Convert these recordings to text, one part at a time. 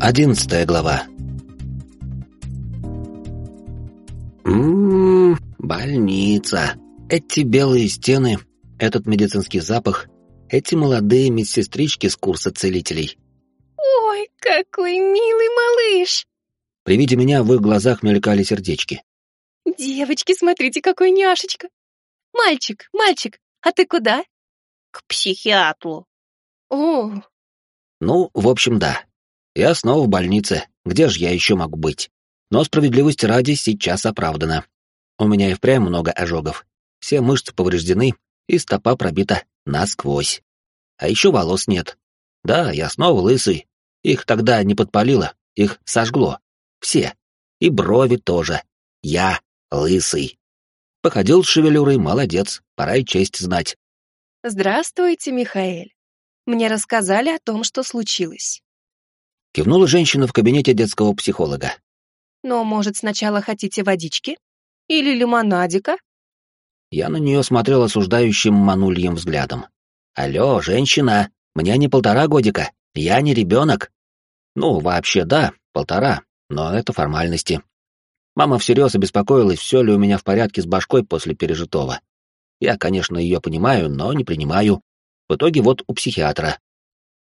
Одиннадцатая глава. Ммм, больница. Эти белые стены, этот медицинский запах, эти молодые медсестрички с курса целителей. Ой, какой милый малыш! При виде меня в их глазах мелькали сердечки. Девочки, смотрите, какой няшечка! Мальчик, мальчик, а ты куда? К психиатру. О, Ну, в общем, да. Я снова в больнице. Где же я еще могу быть? Но справедливости ради сейчас оправдано. У меня и впрямь много ожогов. Все мышцы повреждены, и стопа пробита насквозь. А еще волос нет. Да, я снова лысый. Их тогда не подпалило, их сожгло. Все. И брови тоже. Я лысый. Походил с шевелюрой, молодец, пора и честь знать. здравствуйте, Михаэль. Мне рассказали о том, что случилось. Кивнула женщина в кабинете детского психолога. Но, может, сначала хотите водички? Или лимонадика? Я на нее смотрел осуждающим манульем взглядом. «Алло, женщина, мне не полтора годика, я не ребенок». Ну, вообще да, полтора, но это формальности. Мама всерьез обеспокоилась, все ли у меня в порядке с башкой после пережитого. Я, конечно, ее понимаю, но не принимаю. В итоге вот у психиатра.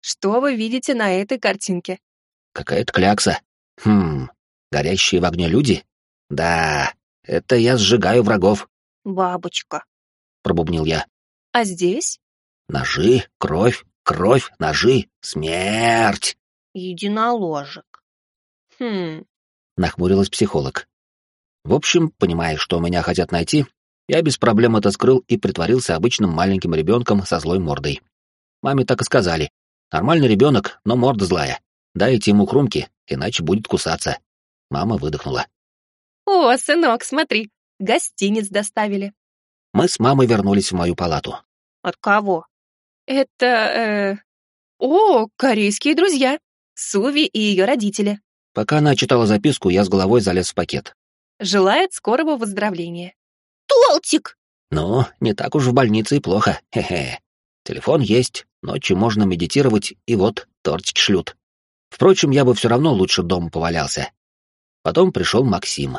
Что вы видите на этой картинке? Какая-то клякса. Хм, горящие в огне люди? Да, это я сжигаю врагов, Бабочка. пробубнил я. А здесь? Ножи, кровь, кровь, ножи, смерть, Единоложек. Хм, нахмурилась психолог. В общем, понимая, что меня хотят найти, я без проблем это скрыл и притворился обычным маленьким ребенком со злой мордой. Маме так и сказали. Нормальный ребенок, но морда злая. Дайте ему хрумки, иначе будет кусаться. Мама выдохнула. О, сынок, смотри, гостиниц доставили. Мы с мамой вернулись в мою палату. От кого? Это, э... О, корейские друзья. Суви и ее родители. Пока она читала записку, я с головой залез в пакет. Желает скорого выздоровления. Толтик! Ну, не так уж в больнице и плохо, хе-хе. Телефон есть, ночью можно медитировать, и вот тортики шлют. Впрочем, я бы все равно лучше дома повалялся. Потом пришел Максим.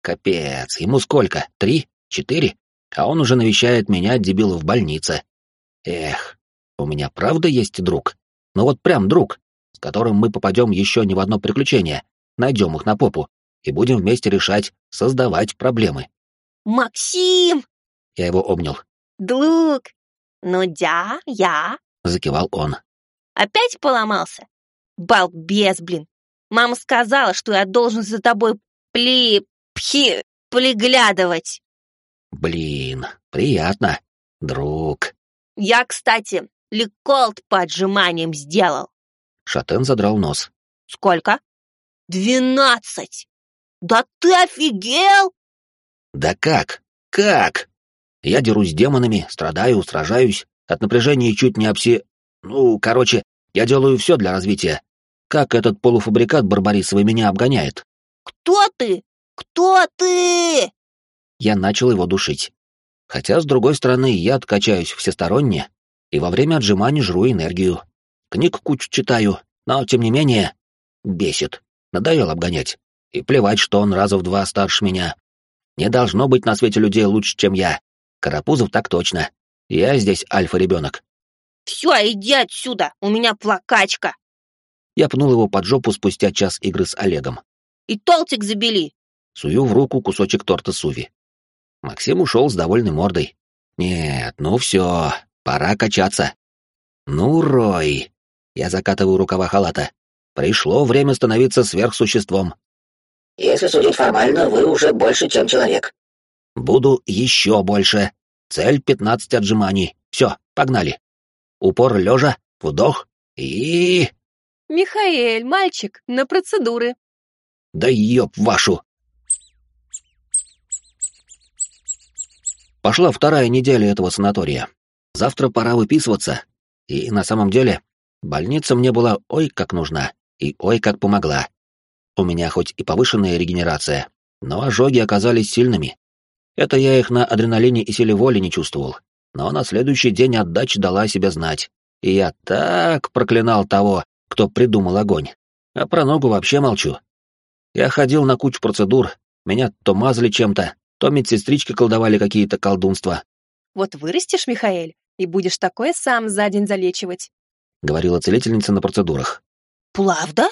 Капец, ему сколько? Три? Четыре? А он уже навещает меня, дебила, в больнице. Эх, у меня правда есть друг? Ну вот прям друг, с которым мы попадем еще не в одно приключение, найдем их на попу и будем вместе решать, создавать проблемы. Максим! Я его обнял. Друг! Ну да, я. Закивал он. Опять поломался? Балбес, блин. Мама сказала, что я должен за тобой пли... пхи... приглядывать. Блин, приятно. Друг. Я, кстати, леколт по отжиманиям сделал. Шатен задрал нос. Сколько? Двенадцать! Да ты офигел? Да как? Как? Я дерусь с демонами, страдаю, сражаюсь, от напряжения чуть не обсе... Ну, короче, я делаю все для развития. Как этот полуфабрикат Барбарисовый меня обгоняет? Кто ты? Кто ты? Я начал его душить. Хотя, с другой стороны, я откачаюсь всесторонне, и во время отжиманий жру энергию. Книг кучу читаю, но, тем не менее, бесит. Надоел обгонять. И плевать, что он раза в два старше меня. Не должно быть на свете людей лучше, чем я. Карапузов так точно. Я здесь альфа-ребенок. Все, иди отсюда, у меня плакачка. Я пнул его под жопу спустя час игры с Олегом. И толтик забели. Сую в руку кусочек торта Суви. Максим ушел с довольной мордой. Нет, ну все, пора качаться. Ну, Рой. Я закатываю рукава халата. Пришло время становиться сверхсуществом. Если судить формально, вы уже больше, чем человек. Буду еще больше. Цель 15 отжиманий. Все, погнали. Упор лежа, вдох и... Михаэль, мальчик, на процедуры. Да ёб вашу! Пошла вторая неделя этого санатория. Завтра пора выписываться. И на самом деле, больница мне была ой как нужна и ой как помогла. У меня хоть и повышенная регенерация, но ожоги оказались сильными. Это я их на адреналине и силе воли не чувствовал. Но на следующий день отдача дала себя знать. И я так проклинал того, кто придумал огонь. А про ногу вообще молчу. Я ходил на кучу процедур, меня то мазали чем-то, то медсестрички колдовали какие-то колдунства. Вот вырастешь, Михаэль, и будешь такое сам за день залечивать. Говорила целительница на процедурах. Правда?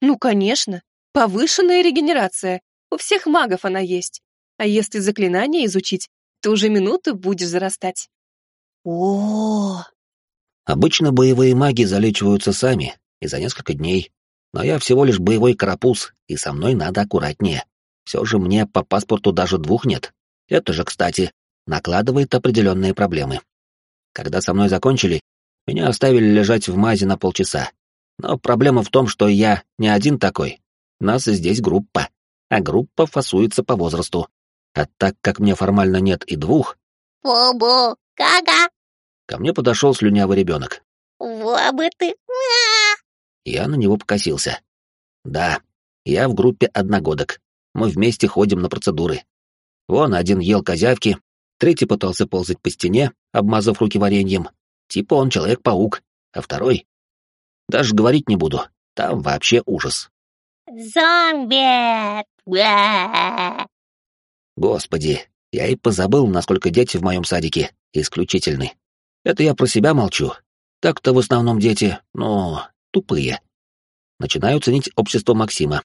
Ну, конечно. Повышенная регенерация. У всех магов она есть. А если заклинание изучить, то уже минуту будешь зарастать. О, Обычно боевые маги залечиваются сами и за несколько дней. Но я всего лишь боевой карапуз, и со мной надо аккуратнее. Все же мне по паспорту даже двух нет. Это же, кстати, накладывает определенные проблемы. Когда со мной закончили, меня оставили лежать в мазе на полчаса. Но проблема в том, что я не один такой. Нас здесь группа, а группа фасуется по возрасту. А так как мне формально нет и двух, бо-бо, кага, ко мне подошел слюнявый ребенок. во бы ты, а! Я на него покосился. Да, я в группе одногодок. Мы вместе ходим на процедуры. Вон один ел козявки, третий пытался ползать по стене, обмазав руки вареньем. Типа он Человек-паук, а второй... Даже говорить не буду, там вообще ужас. зомби! Господи, я и позабыл, насколько дети в моем садике исключительны. Это я про себя молчу. Так-то в основном дети, ну, тупые. Начинаю ценить общество Максима.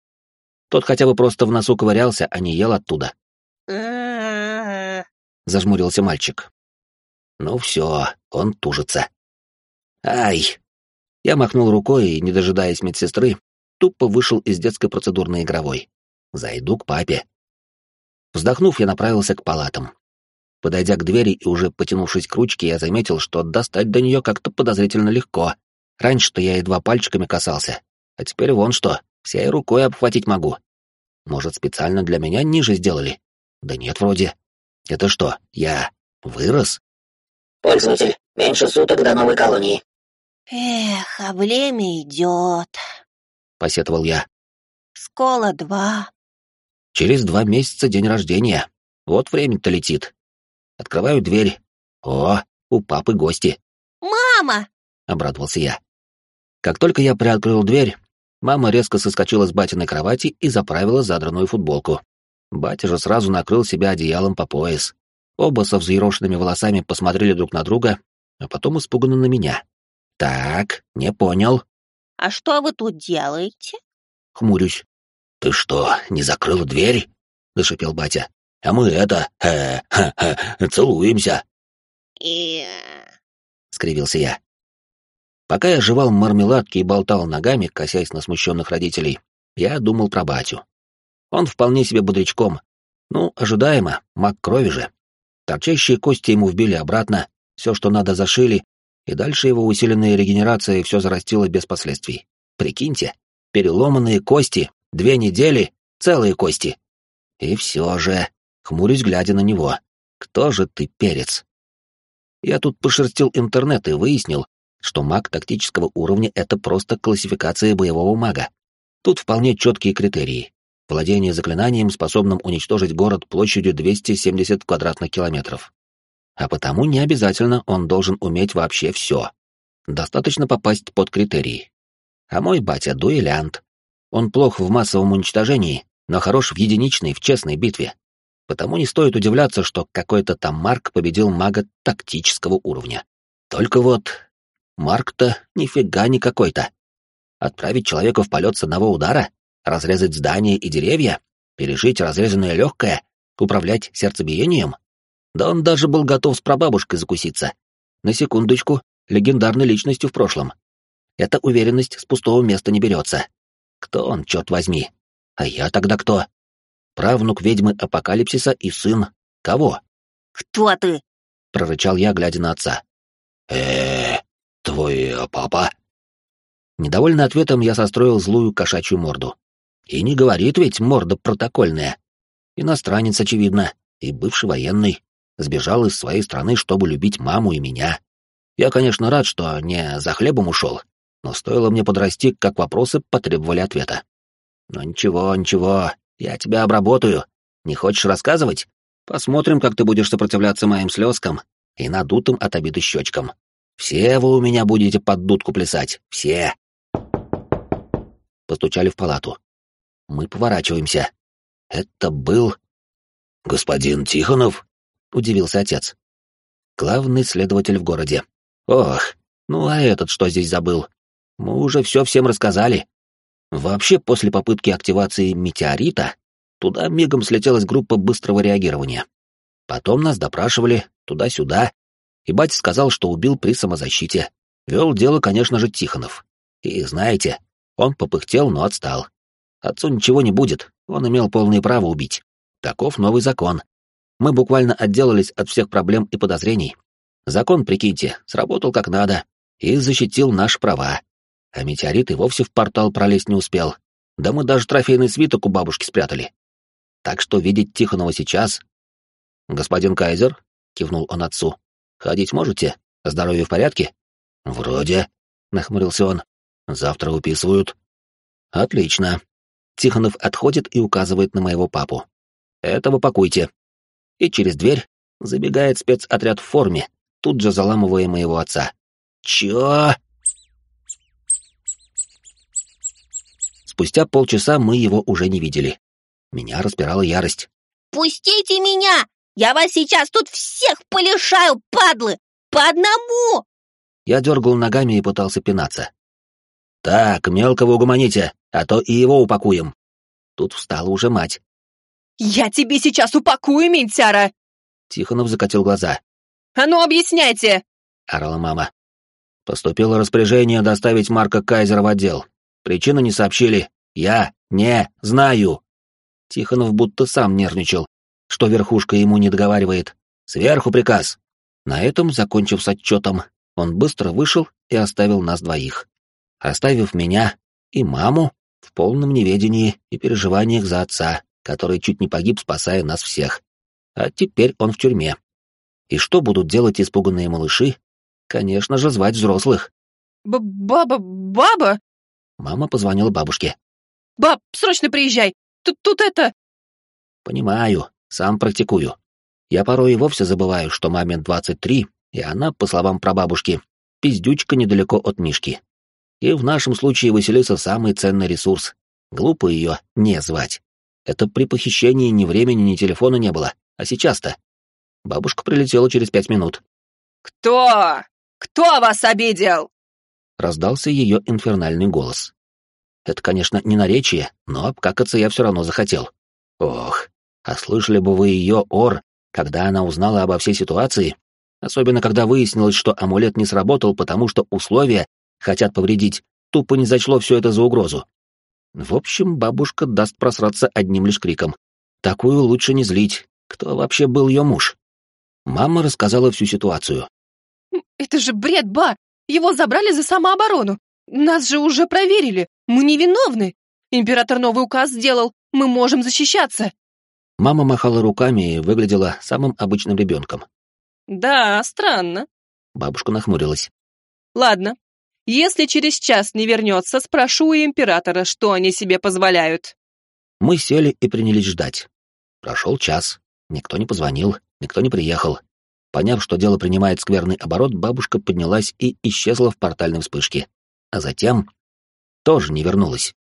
Тот хотя бы просто в носу ковырялся, а не ел оттуда. Зажмурился мальчик. Ну все, он тужится. Ай! Я махнул рукой и, не дожидаясь медсестры, тупо вышел из детской процедурной игровой. Зайду к папе. Вздохнув, я направился к палатам. Подойдя к двери и уже потянувшись к ручке, я заметил, что достать до нее как-то подозрительно легко. Раньше-то я едва пальчиками касался, а теперь вон что, всей рукой обхватить могу. Может, специально для меня ниже сделали? Да нет, вроде. Это что, я вырос? Пользователь, меньше суток до новой колонии. Эх, а время идет. Посетовал я. Скола два. Через два месяца день рождения. Вот время-то летит. Открываю дверь. О, у папы гости. Мама! Обрадовался я. Как только я приоткрыл дверь, мама резко соскочила с батиной кровати и заправила задранную футболку. Батя же сразу накрыл себя одеялом по пояс. Оба со взъерошенными волосами посмотрели друг на друга, а потом испуганно на меня. «Так, не понял», А что вы тут делаете? — хмурюсь. «Ты что, не закрыл дверь?» — зашипел батя. «А мы это... Э, ха, ха, целуемся», И... — скривился я. Пока я жевал мармеладки и болтал ногами, косясь на смущенных родителей, я думал про батю. Он вполне себе бодрячком. Ну, ожидаемо, маг крови же. Торчащие кости ему вбили обратно, все, что надо, зашили, и дальше его усиленная регенерация все зарастила без последствий. Прикиньте, переломанные кости, две недели, целые кости. И все же, хмурюсь, глядя на него, кто же ты, перец? Я тут пошерстил интернет и выяснил, что маг тактического уровня — это просто классификация боевого мага. Тут вполне четкие критерии. Владение заклинанием, способным уничтожить город площадью 270 квадратных километров. А потому не обязательно он должен уметь вообще все. Достаточно попасть под критерии. А мой батя — дуэлянт. Он плох в массовом уничтожении, но хорош в единичной, в честной битве. Потому не стоит удивляться, что какой-то там Марк победил мага тактического уровня. Только вот Марк-то нифига не какой-то. Отправить человека в полет с одного удара, разрезать здания и деревья, пережить разрезанное легкое, управлять сердцебиением? Да он даже был готов с прабабушкой закуситься. На секундочку, легендарной личностью в прошлом. Эта уверенность с пустого места не берется. Кто он, черт возьми? А я тогда кто? Правнук ведьмы Апокалипсиса и сын... Кого? Кто ты? Прорычал я, глядя на отца. э твой э, папа?» Недовольный ответом я состроил злую кошачью морду. И не говорит ведь морда протокольная. Иностранец, очевидно, и бывший военный. Сбежал из своей страны, чтобы любить маму и меня. Я, конечно, рад, что не за хлебом ушел, но стоило мне подрасти, как вопросы потребовали ответа. Но ничего, ничего, я тебя обработаю. Не хочешь рассказывать? Посмотрим, как ты будешь сопротивляться моим слезкам и надутым от обиды щечкам. Все вы у меня будете под дудку плясать, все. постучали в палату. Мы поворачиваемся. Это был... «Господин Тихонов?» — удивился отец. «Главный следователь в городе. Ох, ну а этот что здесь забыл? Мы уже все всем рассказали. Вообще, после попытки активации метеорита, туда мигом слетелась группа быстрого реагирования. Потом нас допрашивали туда-сюда, и батя сказал, что убил при самозащите. Вел дело, конечно же, Тихонов. И знаете, он попыхтел, но отстал. Отцу ничего не будет, он имел полное право убить. Таков новый закон. Мы буквально отделались от всех проблем и подозрений. Закон, прикиньте, сработал как надо и защитил наши права. А метеорит и вовсе в портал пролезть не успел. Да мы даже трофейный свиток у бабушки спрятали. Так что видеть Тихонова сейчас... «Господин Кайзер?» — кивнул он отцу. «Ходить можете? Здоровье в порядке?» «Вроде», — нахмурился он. «Завтра выписывают». «Отлично». Тихонов отходит и указывает на моего папу. «Этого пакуйте». И через дверь забегает спецотряд в форме, тут же заламывая моего отца. «Чё?» Спустя полчаса мы его уже не видели. Меня распирала ярость. «Пустите меня! Я вас сейчас тут всех полишаю, падлы! По одному!» Я дергал ногами и пытался пинаться. «Так, мелкого угомоните, а то и его упакуем». Тут встала уже мать. «Я тебе сейчас упакую, ментяра!» Тихонов закатил глаза. «А ну, объясняйте!» — орала мама. Поступило распоряжение доставить Марка Кайзера в отдел. Причину не сообщили. Я не знаю. Тихонов будто сам нервничал, что верхушка ему не договаривает. Сверху приказ. На этом, закончив с отчетом, он быстро вышел и оставил нас двоих. Оставив меня и маму в полном неведении и переживаниях за отца, который чуть не погиб, спасая нас всех. А теперь он в тюрьме. И что будут делать испуганные малыши? Конечно же, звать взрослых. Б «Баба, баба?» Мама позвонила бабушке. «Баб, срочно приезжай! Тут, тут это...» «Понимаю, сам практикую. Я порой и вовсе забываю, что маме 23, и она, по словам прабабушки, пиздючка недалеко от Мишки. И в нашем случае Василиса самый ценный ресурс. Глупо ее не звать. Это при похищении ни времени, ни телефона не было. А сейчас-то? Бабушка прилетела через пять минут. «Кто? Кто вас обидел?» Раздался ее инфернальный голос. Это, конечно, не наречие, но обкакаться я все равно захотел. Ох, а слышали бы вы ее ор, когда она узнала обо всей ситуации, особенно когда выяснилось, что амулет не сработал, потому что условия хотят повредить, тупо не зачло все это за угрозу. В общем, бабушка даст просраться одним лишь криком. Такую лучше не злить. Кто вообще был ее муж? Мама рассказала всю ситуацию. «Это же бред, ба! Его забрали за самооборону! Нас же уже проверили! Мы невиновны! Император новый указ сделал! Мы можем защищаться!» Мама махала руками и выглядела самым обычным ребенком. «Да, странно». Бабушка нахмурилась. «Ладно, если через час не вернется, спрошу у императора, что они себе позволяют». Мы сели и принялись ждать. Прошел час. Никто не позвонил, никто не приехал. Поняв, что дело принимает скверный оборот, бабушка поднялась и исчезла в портальной вспышке. А затем тоже не вернулась.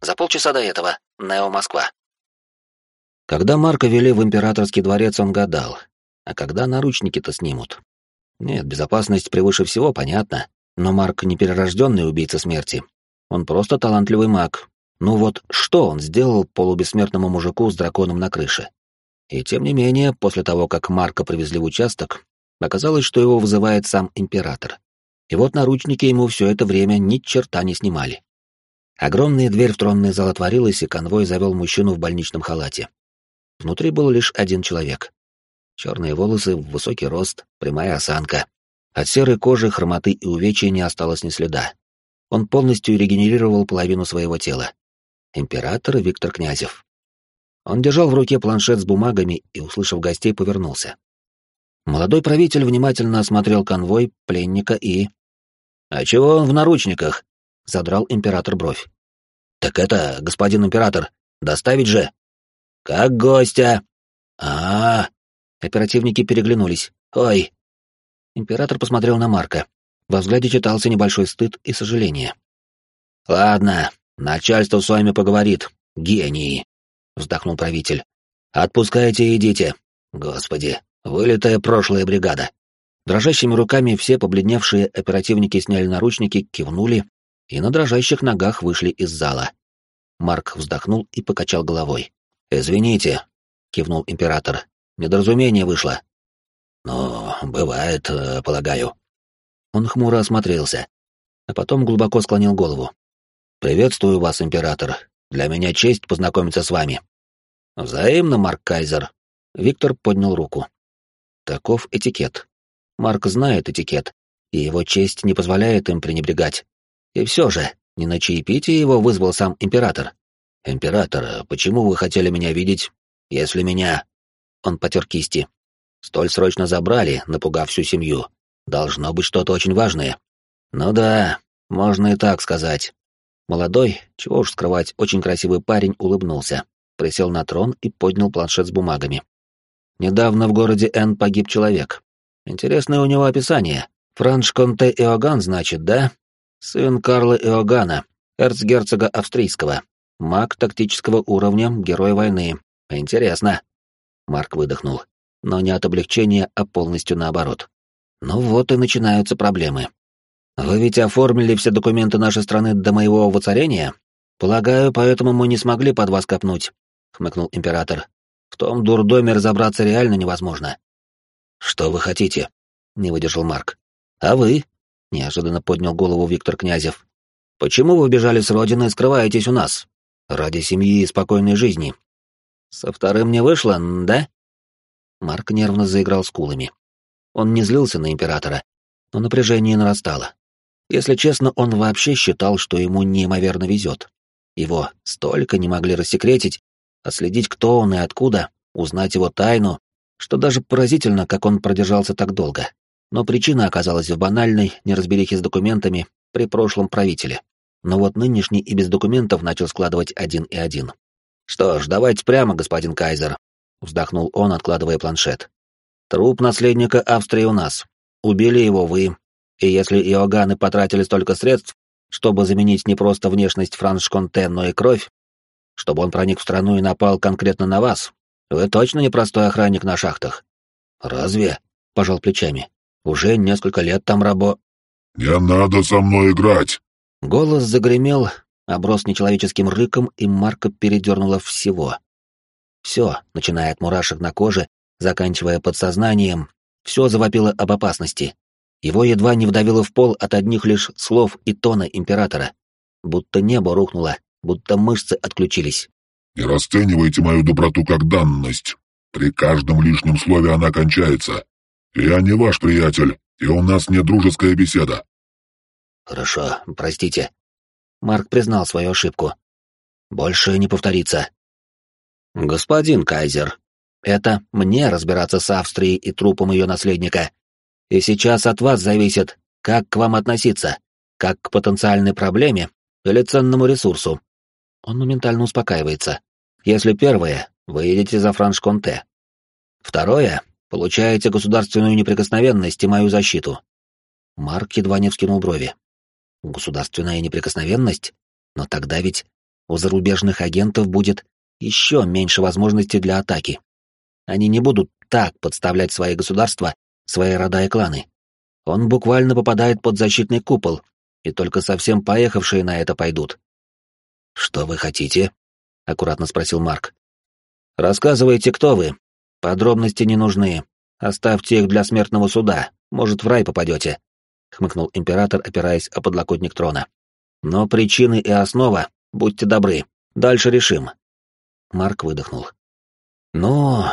За полчаса до этого. Нео Москва. Когда Марка вели в императорский дворец, он гадал. А когда наручники-то снимут? Нет, безопасность превыше всего, понятно. Но Марк не перерожденный убийца смерти. Он просто талантливый маг. Ну вот, что он сделал полубессмертному мужику с драконом на крыше? И тем не менее, после того, как Марка привезли в участок, оказалось, что его вызывает сам император. И вот наручники ему все это время ни черта не снимали. Огромная дверь в тронный зал отворилась, и конвой завел мужчину в больничном халате. Внутри был лишь один человек. Черные волосы, высокий рост, прямая осанка. От серой кожи, хромоты и увечья не осталось ни следа. Он полностью регенерировал половину своего тела. Император Виктор Князев. Он держал в руке планшет с бумагами и, услышав гостей, повернулся. Молодой правитель внимательно осмотрел конвой, пленника и... «А чего он в наручниках?» — задрал император бровь. «Так это, господин император, доставить же?» «Как гостя?» а, -а, -а Оперативники переглянулись. «Ой!» Император посмотрел на Марка. Во взгляде читался небольшой стыд и сожаление. «Ладно, начальство с вами поговорит, гении», — вздохнул правитель. «Отпускайте и идите. Господи, вылитая прошлая бригада». Дрожащими руками все побледневшие оперативники сняли наручники, кивнули и на дрожащих ногах вышли из зала. Марк вздохнул и покачал головой. «Извините», — кивнул император, — «недоразумение вышло». «Ну, бывает, э, полагаю». Он хмуро осмотрелся, а потом глубоко склонил голову. «Приветствую вас, император. Для меня честь познакомиться с вами». «Взаимно, Марк Кайзер». Виктор поднял руку. Таков этикет. Марк знает этикет, и его честь не позволяет им пренебрегать. И все же, не на чаепитие его вызвал сам император. «Император, почему вы хотели меня видеть, если меня...» Он потер кисти. «Столь срочно забрали, напугав всю семью. Должно быть что-то очень важное». «Ну да, можно и так сказать». Молодой, чего уж скрывать, очень красивый парень улыбнулся, присел на трон и поднял планшет с бумагами. Недавно в городе Н погиб человек. Интересное у него описание. Франш Конте Иоганн, значит, да? Сын Карла Иоганна, эрцгерцога австрийского. Маг тактического уровня, герой войны. Интересно. Марк выдохнул. Но не от облегчения, а полностью наоборот. Ну вот и начинаются проблемы. Вы ведь оформили все документы нашей страны до моего воцарения? Полагаю, поэтому мы не смогли под вас копнуть, хмыкнул император. В том дурдоме разобраться реально невозможно. «Что вы хотите?» — не выдержал Марк. «А вы?» — неожиданно поднял голову Виктор Князев. «Почему вы бежали с родины и скрываетесь у нас? Ради семьи и спокойной жизни. Со вторым не вышло, да?» Марк нервно заиграл скулами. Он не злился на императора, но напряжение нарастало. Если честно, он вообще считал, что ему неимоверно везет. Его столько не могли рассекретить, отследить, кто он и откуда, узнать его тайну, что даже поразительно, как он продержался так долго. Но причина оказалась в банальной неразберихе с документами при прошлом правителе. Но вот нынешний и без документов начал складывать один и один. «Что ж, давайте прямо, господин Кайзер», — вздохнул он, откладывая планшет. «Труп наследника Австрии у нас. Убили его вы. И если Иоганны потратили столько средств, чтобы заменить не просто внешность Франш Конте, но и кровь, чтобы он проник в страну и напал конкретно на вас, вы точно не простой охранник на шахтах? Разве? Пожал плечами. Уже несколько лет там рабо... Не надо со мной играть. Голос загремел, оброс нечеловеческим рыком, и Марка передернула всего. Все, начиная от мурашек на коже, заканчивая подсознанием, все завопило об опасности. Его едва не вдавило в пол от одних лишь слов и тона императора. Будто небо рухнуло, будто мышцы отключились. Не расценивайте мою доброту как данность. При каждом лишнем слове она кончается. Я не ваш приятель, и у нас не дружеская беседа. Хорошо, простите. Марк признал свою ошибку. Больше не повторится. Господин Кайзер, это мне разбираться с Австрией и трупом ее наследника. И сейчас от вас зависит, как к вам относиться, как к потенциальной проблеме или ценному ресурсу он моментально успокаивается. Если первое, вы едете за Франш-Конте. Второе, получаете государственную неприкосновенность и мою защиту. Марк едва не вскинул брови. Государственная неприкосновенность? Но тогда ведь у зарубежных агентов будет еще меньше возможностей для атаки. Они не будут так подставлять свои государства, свои рода и кланы. Он буквально попадает под защитный купол, и только совсем поехавшие на это пойдут. «Что вы хотите?» — аккуратно спросил Марк. «Рассказывайте, кто вы. Подробности не нужны. Оставьте их для смертного суда. Может, в рай попадете», — хмыкнул император, опираясь о подлокотник трона. «Но причины и основа, будьте добры, дальше решим». Марк выдохнул. «Ну,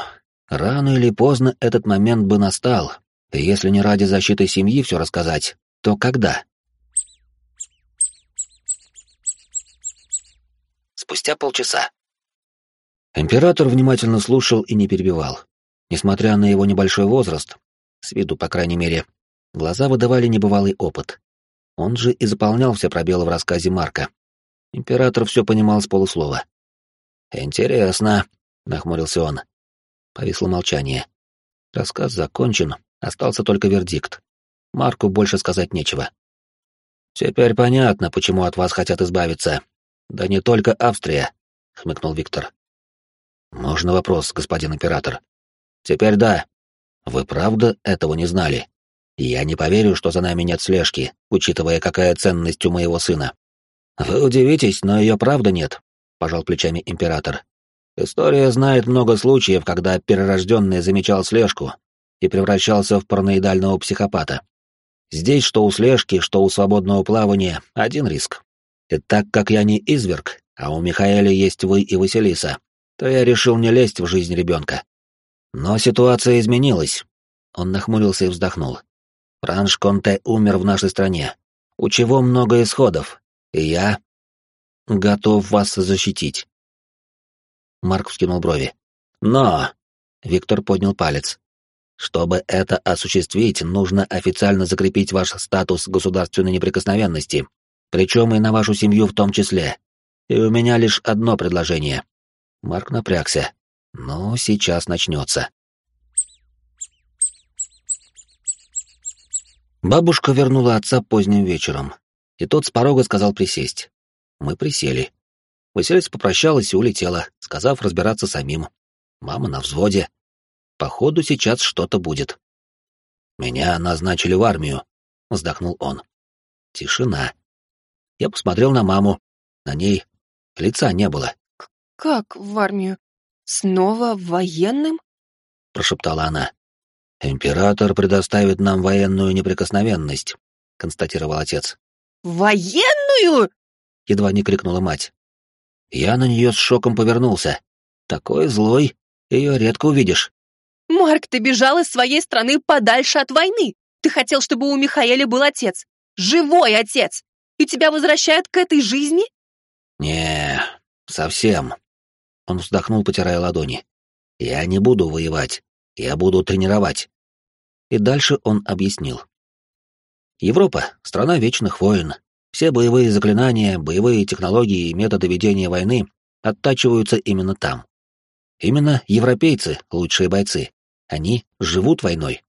рано или поздно этот момент бы настал, и если не ради защиты семьи все рассказать, то когда?» спустя полчаса. Император внимательно слушал и не перебивал. Несмотря на его небольшой возраст, с виду, по крайней мере, глаза выдавали небывалый опыт. Он же и заполнял все пробелы в рассказе Марка. Император все понимал с полуслова. «Интересно», — нахмурился он. Повисло молчание. Рассказ закончен, остался только вердикт. Марку больше сказать нечего. «Теперь понятно, почему от вас хотят избавиться. Да не только Австрия», — хмыкнул Виктор. «Можно вопрос, господин император?» «Теперь да. Вы правда этого не знали? Я не поверю, что за нами нет слежки, учитывая, какая ценность у моего сына». «Вы удивитесь, но ее правда нет», — пожал плечами император. «История знает много случаев, когда перерожденный замечал слежку и превращался в параноидального психопата. Здесь что у слежки, что у свободного плавания один риск. И так как я не изверг, а у Михаэля есть вы и Василиса, то я решил не лезть в жизнь ребенка. Но ситуация изменилась. Он нахмурился и вздохнул. Франш Конте умер в нашей стране, у чего много исходов, и я готов вас защитить. Марк вскинул брови. Но... Виктор поднял палец. Чтобы это осуществить, нужно официально закрепить ваш статус государственной неприкосновенности, причем и на вашу семью в том числе. И у меня лишь одно предложение. Марк напрягся. Ну, сейчас начнется. Бабушка вернула отца поздним вечером, и тот с порога сказал присесть. Мы присели. Василиса попрощалась и улетела, сказав разбираться самим. Мама на взводе. Походу, сейчас что-то будет. «Меня назначили в армию», — вздохнул он. Тишина. Я посмотрел на маму. На ней лица не было. «Как в армию? Снова военным?» — прошептала она. «Император предоставит нам военную неприкосновенность», — констатировал отец. «Военную?» — едва не крикнула мать. Я на нее с шоком повернулся. Такой злой, ее редко увидишь. «Марк, ты бежал из своей страны подальше от войны. Ты хотел, чтобы у Михаэля был отец. Живой отец. И тебя возвращают к этой жизни?» «Не, совсем». Он вздохнул, потирая ладони. «Я не буду воевать. Я буду тренировать». И дальше он объяснил. Европа — страна вечных войн. Все боевые заклинания, боевые технологии и методы ведения войны оттачиваются именно там. Именно европейцы — лучшие бойцы. Они живут войной.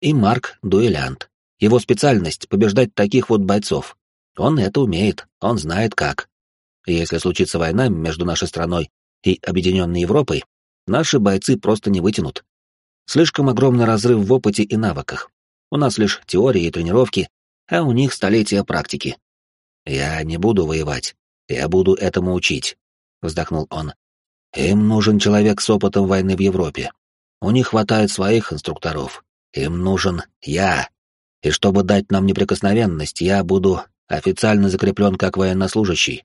И Марк — дуэлянт. Его специальность — побеждать таких вот бойцов. Он это умеет, он знает как. Если случится война между нашей страной и Объединенной Европой, наши бойцы просто не вытянут. Слишком огромный разрыв в опыте и навыках. У нас лишь теории и тренировки, а у них столетия практики. Я не буду воевать, я буду этому учить, вздохнул он. Им нужен человек с опытом войны в Европе. У них хватает своих инструкторов. Им нужен я. И чтобы дать нам неприкосновенность, я буду официально закреплен как военнослужащий.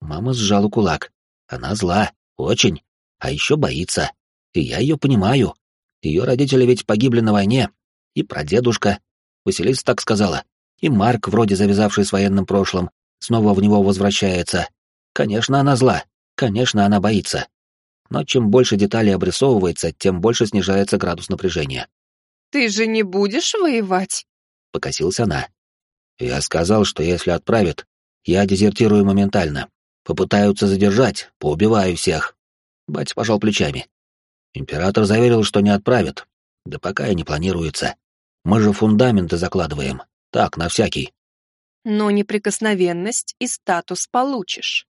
Мама сжала кулак. Она зла, очень, а еще боится. И я ее понимаю. Ее родители ведь погибли на войне. И прадедушка. Василиса так сказала. И Марк, вроде завязавший с военным прошлым, снова в него возвращается. Конечно, она зла. Конечно, она боится. Но чем больше деталей обрисовывается, тем больше снижается градус напряжения. «Ты же не будешь воевать?» — покосилась она. «Я сказал, что если отправят, я дезертирую моментально. Попытаются задержать, поубиваю всех». Батя пожал плечами. Император заверил, что не отправят. Да пока и не планируется. Мы же фундаменты закладываем. Так, на всякий. Но неприкосновенность и статус получишь.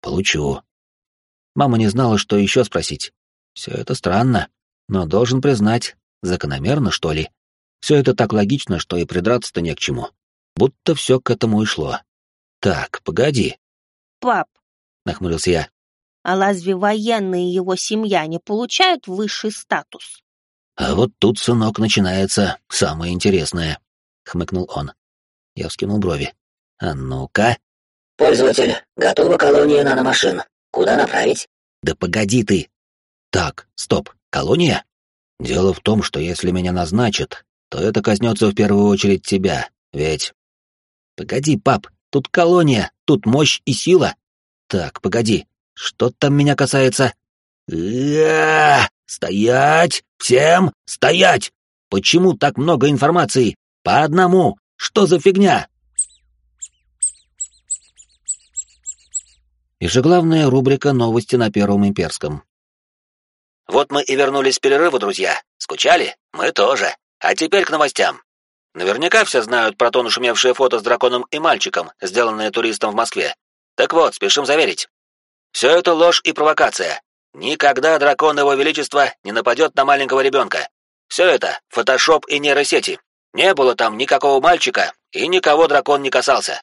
Получу. Мама не знала, что еще спросить. Все это странно, но должен признать, закономерно, что ли. Все это так логично, что и придраться-то не к чему. Будто все к этому и шло. Так, погоди. Пап, нахмурился я. А разве военные и его семья не получают высший статус? А вот тут, сынок, начинается самое интересное, хмыкнул он. Я вскинул брови. А ну-ка. Пользователь, готова колония наномашин. Куда направить? Да погоди ты. Так, стоп, колония? Дело в том, что если меня назначат, то это коснется в первую очередь тебя, ведь... Погоди, пап, тут колония, тут мощь и сила. Так, погоди, что там меня касается? э Стоять! Всем стоять! Почему так много информации? По одному! Что за фигня? Ежеглавная рубрика «Новости на Первом Имперском». Вот мы и вернулись с перерыва, друзья. Скучали? Мы тоже. А теперь к новостям. Наверняка все знают про то нашумевшее фото с драконом и мальчиком, сделанное туристом в Москве. Так вот, спешим заверить. Все это ложь и провокация. Никогда дракон Его Величества не нападет на маленького ребенка. Все это — фотошоп и нейросети. Не было там никакого мальчика, и никого дракон не касался.